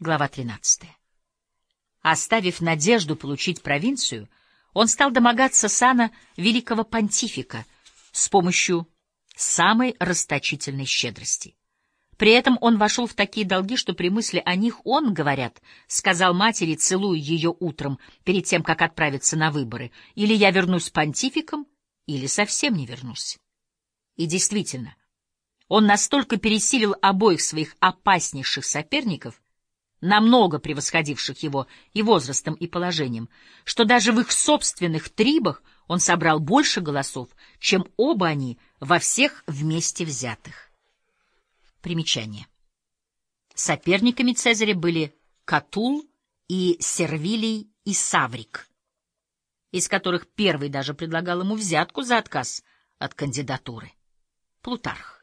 Глава 13. Оставив надежду получить провинцию, он стал домогаться сана великого понтифика с помощью самой расточительной щедрости. При этом он вошел в такие долги, что при мысли о них он, говорят, сказал матери, целуя ее утром, перед тем, как отправиться на выборы, или я вернусь понтификом, или совсем не вернусь. И действительно, он настолько пересилил обоих своих опаснейших соперников, намного превосходивших его и возрастом, и положением, что даже в их собственных трибах он собрал больше голосов, чем оба они во всех вместе взятых. Примечание. Соперниками Цезаря были Катул и Сервилий и Саврик, из которых первый даже предлагал ему взятку за отказ от кандидатуры. Плутарх.